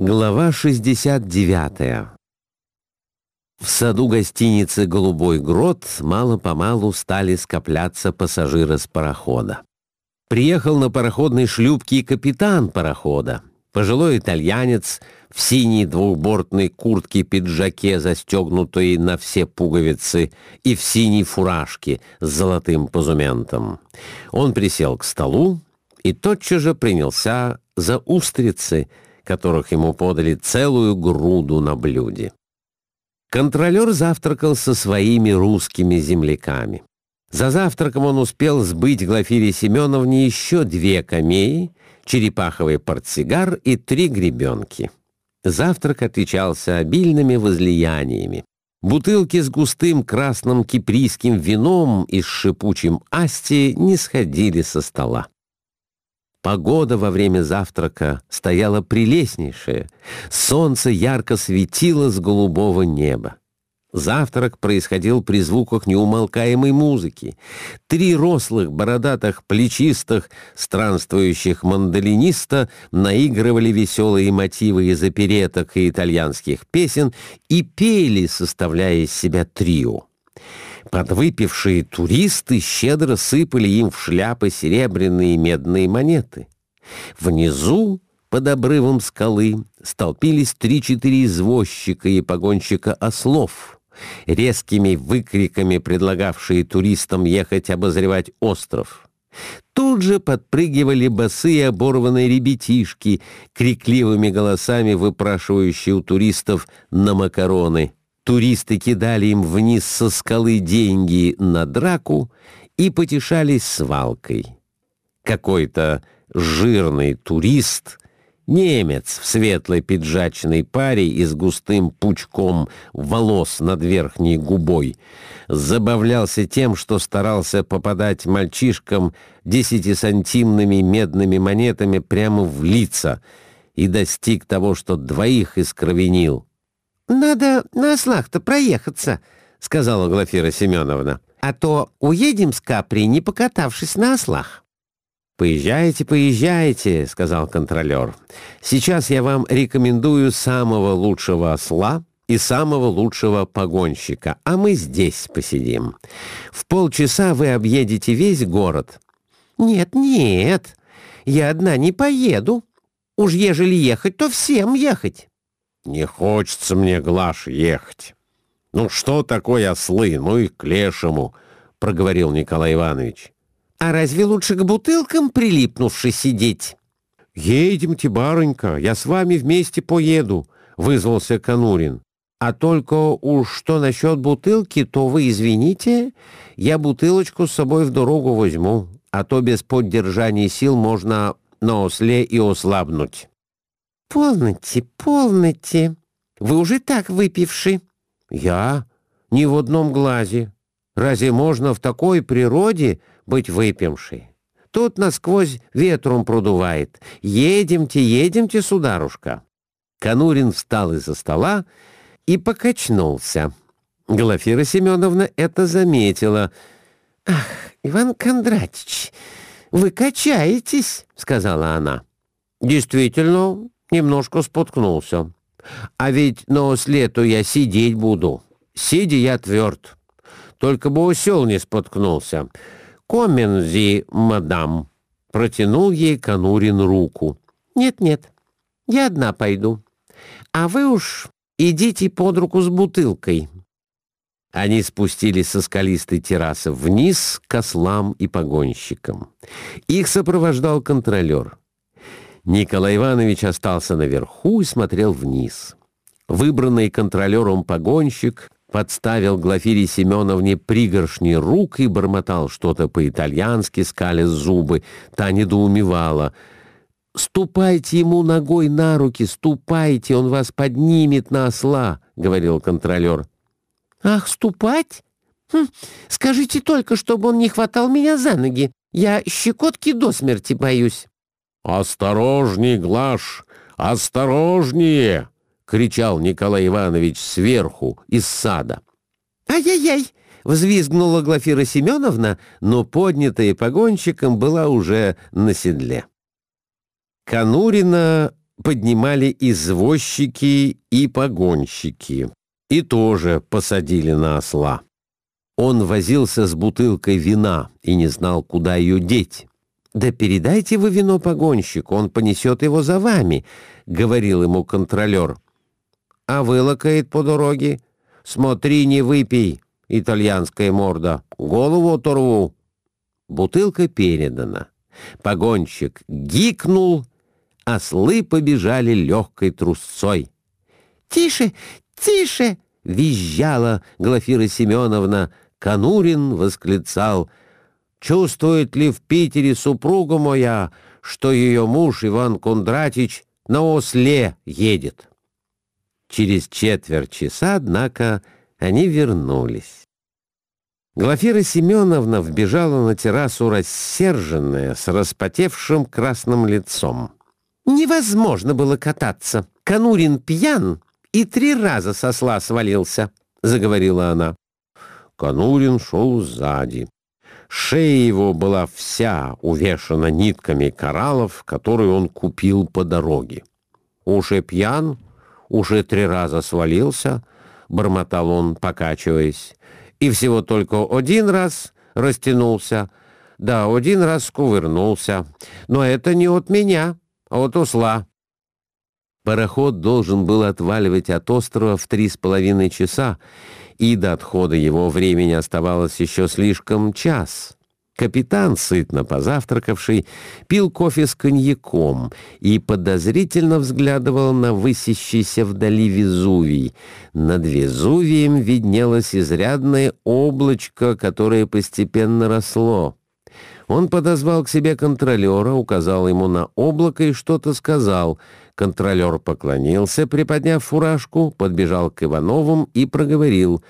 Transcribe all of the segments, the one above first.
Глава 69 В саду гостиницы «Голубой грот» мало-помалу стали скопляться пассажиры с парохода. Приехал на пароходной шлюпке капитан парохода, пожилой итальянец в синей двухбортной куртке-пиджаке, застегнутой на все пуговицы, и в синей фуражке с золотым позументом. Он присел к столу и тотчас же принялся за устрицы — которых ему подали целую груду на блюде. Контролер завтракал со своими русскими земляками. За завтраком он успел сбыть Глафире Семеновне еще две камеи, черепаховый портсигар и три гребенки. Завтрак отличался обильными возлияниями. Бутылки с густым красным киприйским вином и с шипучим асти не сходили со стола. Погода во время завтрака стояла прелестнейшая. Солнце ярко светило с голубого неба. Завтрак происходил при звуках неумолкаемой музыки. Три рослых, бородатых, плечистых, странствующих мандолиниста наигрывали веселые мотивы из опереток и итальянских песен и пели, составляя из себя трио. Подвыпившие туристы щедро сыпали им в шляпы серебряные и медные монеты. Внизу, под обрывом скалы, столпились три-четыре извозчика и погонщика ослов, резкими выкриками предлагавшие туристам ехать обозревать остров. Тут же подпрыгивали босые оборванные ребятишки, крикливыми голосами выпрашивающие у туристов на макароны — Туристы кидали им вниз со скалы деньги на драку и потешались свалкой. Какой-то жирный турист, немец в светлой пиджачной паре и с густым пучком волос над верхней губой, забавлялся тем, что старался попадать мальчишкам десятисантимными медными монетами прямо в лица и достиг того, что двоих искровенил — «Надо на ослах-то проехаться», — сказала Глафира Семеновна. «А то уедем с Капри, не покатавшись на ослах». «Поезжайте, поезжайте», — сказал контролер. «Сейчас я вам рекомендую самого лучшего осла и самого лучшего погонщика, а мы здесь посидим. В полчаса вы объедете весь город». «Нет, нет, я одна не поеду. Уж ежели ехать, то всем ехать». Не хочется мне, Глаш, ехать. Ну что такое ослы? Ну и к лешему, — проговорил Николай Иванович. А разве лучше к бутылкам прилипнувши сидеть? Едемте, барынька, я с вами вместе поеду, — вызвался Конурин. А только уж что насчет бутылки, то вы извините, я бутылочку с собой в дорогу возьму, а то без поддержания сил можно на осле и ослабнуть. «Полноте, полноте. Вы уже так выпивши». «Я? Ни в одном глазе. Разве можно в такой природе быть выпившей? Тут насквозь ветром продувает. Едемте, едемте, сударушка». Конурин встал из-за стола и покачнулся. Глафира Семеновна это заметила. «Ах, Иван Кондратич, вы качаетесь», — сказала она. «Действительно, немножко споткнулся. А ведь на слету я сидеть буду. Сидя я тверд. Только бы усел не споткнулся. Комензи, мадам. Протянул ей Конурин руку. Нет-нет, я одна пойду. А вы уж идите под руку с бутылкой. Они спустились со скалистой террасы вниз к ослам и погонщикам. Их сопровождал контролер — Николай Иванович остался наверху и смотрел вниз. Выбранный контролером погонщик подставил Глафире Семеновне пригоршни рук и бормотал что-то по-итальянски, скаля зубы. Та недоумевала. «Ступайте ему ногой на руки, ступайте, он вас поднимет на осла», — говорил контролер. «Ах, ступать? Хм, скажите только, чтобы он не хватал меня за ноги. Я щекотки до смерти боюсь». «Осторожней, Глаш! Осторожнее!» — кричал Николай Иванович сверху, из сада. «Ай-яй-яй!» — взвизгнула Глафира Семеновна, но поднятая погонщиком была уже на седле. Конурина поднимали извозчики и погонщики и тоже посадили на осла. Он возился с бутылкой вина и не знал, куда ее деть. «Да передайте вы вино погонщику, он понесет его за вами», — говорил ему контролер. «А вылокает по дороге? Смотри, не выпей, итальянская морда, голову оторву». Бутылка передана. Погонщик гикнул, ослы побежали легкой трусцой. «Тише, тише!» — визжала Глафира Семеновна. Конурин восклицал. «Чувствует ли в Питере супруга моя, что ее муж Иван Кондратич на осле едет?» Через четверть часа, однако, они вернулись. Глафира Семеновна вбежала на террасу рассерженная, с распотевшим красным лицом. «Невозможно было кататься. Конурин пьян и три раза со сла свалился», — заговорила она. Конурин шел сзади. Шея его была вся увешана нитками кораллов, которые он купил по дороге. «Уже пьян, уже три раза свалился», — бормотал он, покачиваясь и всего только один раз растянулся. Да, один раз кувырнулся. Но это не от меня, а от усла. Пароход должен был отваливать от острова в три с половиной часа, и до отхода его времени оставалось еще слишком час. Капитан, сытно позавтракавший, пил кофе с коньяком и подозрительно взглядывал на высящийся вдали Везувий. Над Везувием виднелось изрядное облачко, которое постепенно росло. Он подозвал к себе контролера, указал ему на облако и что-то сказал. Контролер поклонился, приподняв фуражку, подбежал к Ивановым и проговорил.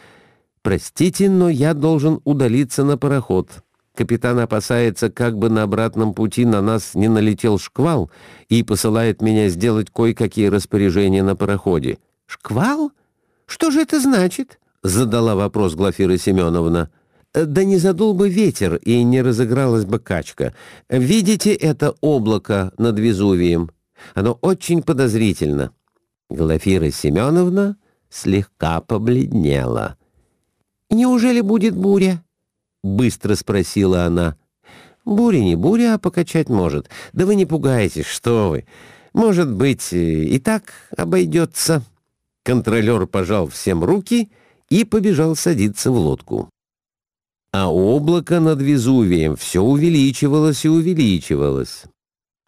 «Простите, но я должен удалиться на пароход». Капитан опасается, как бы на обратном пути на нас не налетел шквал и посылает меня сделать кое-какие распоряжения на пароходе. «Шквал? Что же это значит?» — задала вопрос Глафира Семеновна. «Да не задул бы ветер и не разыгралась бы качка. Видите это облако над Везувием? Оно очень подозрительно». Глафира Семеновна слегка побледнела. «Неужели будет буря?» быстро спросила она. «Буря не буря, а покачать может. Да вы не пугайтесь, что вы. Может быть, и так обойдется». Контролер пожал всем руки и побежал садиться в лодку. А облако над Везувием все увеличивалось и увеличивалось.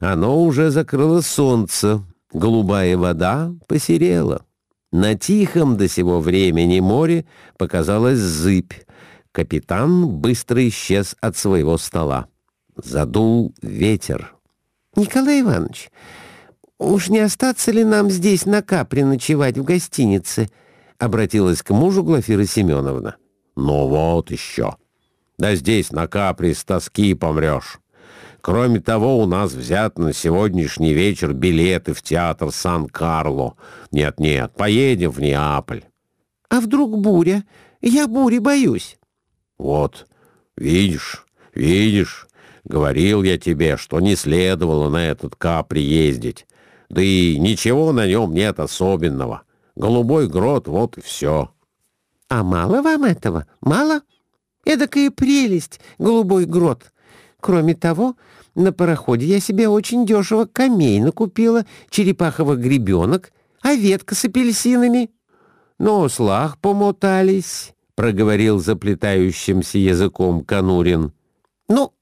Оно уже закрыло солнце, голубая вода посерела. На тихом до сего времени море показалась зыбь, Капитан быстро исчез от своего стола. Задул ветер. «Николай Иванович, уж не остаться ли нам здесь на Капре ночевать в гостинице?» — обратилась к мужу Глафира Семеновна. «Ну вот еще. Да здесь на Капре с тоски помрешь. Кроме того, у нас взят на сегодняшний вечер билеты в театр Сан-Карло. Нет-нет, поедем в Неаполь». «А вдруг буря? Я бури боюсь». Вот, видишь, видишь, говорил я тебе, что не следовало на этот Капри ездить. Да и ничего на нем нет особенного. Голубой грот, вот и все. А мало вам этого? Мало? Эдакая прелесть, голубой грот. Кроме того, на пароходе я себе очень дешево камей накупила, черепаховых гребенок, а ветка с апельсинами. Но слах помотались, — проговорил заплетающимся языком Конурин. «Ну,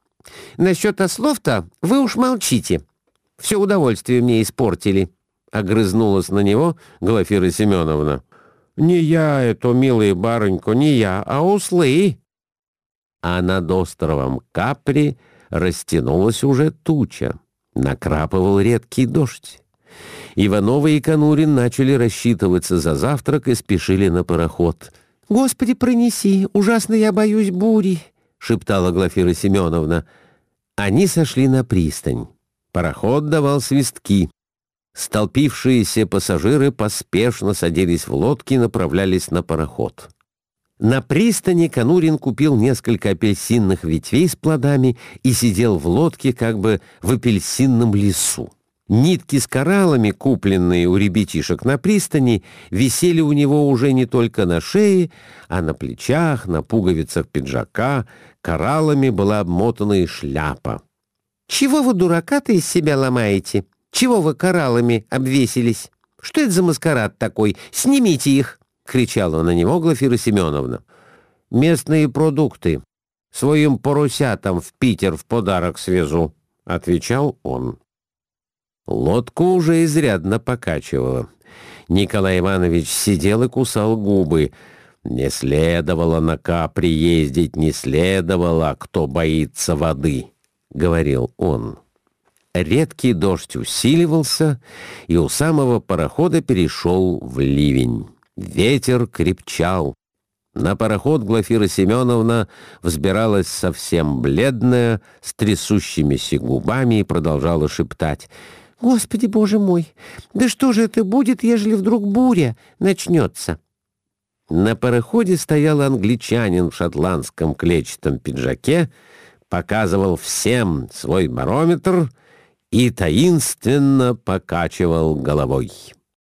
насчет ослов-то вы уж молчите. Все удовольствие мне испортили», — огрызнулась на него Глафира Семеновна. «Не я это, милая барынька, не я, а услы». А над островом Капри растянулась уже туча. Накрапывал редкий дождь. Иванова и Конурин начали рассчитываться за завтрак и спешили на пароход — «Господи, пронеси! Ужасно я боюсь бури!» — шептала Глафира Семеновна. Они сошли на пристань. Пароход давал свистки. Столпившиеся пассажиры поспешно садились в лодки и направлялись на пароход. На пристани Конурин купил несколько апельсинных ветвей с плодами и сидел в лодке как бы в апельсинном лесу. Нитки с кораллами, купленные у ребятишек на пристани, висели у него уже не только на шее, а на плечах, на пуговицах пиджака. Кораллами была обмотана и шляпа. «Чего вы, дурака-то, из себя ломаете? Чего вы кораллами обвесились? Что это за маскарад такой? Снимите их!» — кричала на него Глафира Семеновна. «Местные продукты. Своим поросятам в Питер в подарок свезу», — отвечал он. Лодку уже изрядно покачивало. Николай Иванович сидел и кусал губы. Не следовало на капри ездить, не следовало, кто боится воды, — говорил он. Редкий дождь усиливался, и у самого парохода перешел в ливень. Ветер крепчал. На пароход Глафира Семеновна взбиралась совсем бледная, с трясущимися губами и продолжала шептать — Господи, боже мой, да что же это будет, ежели вдруг буря начнется? На пароходе стоял англичанин в шотландском клетчатом пиджаке, показывал всем свой барометр и таинственно покачивал головой.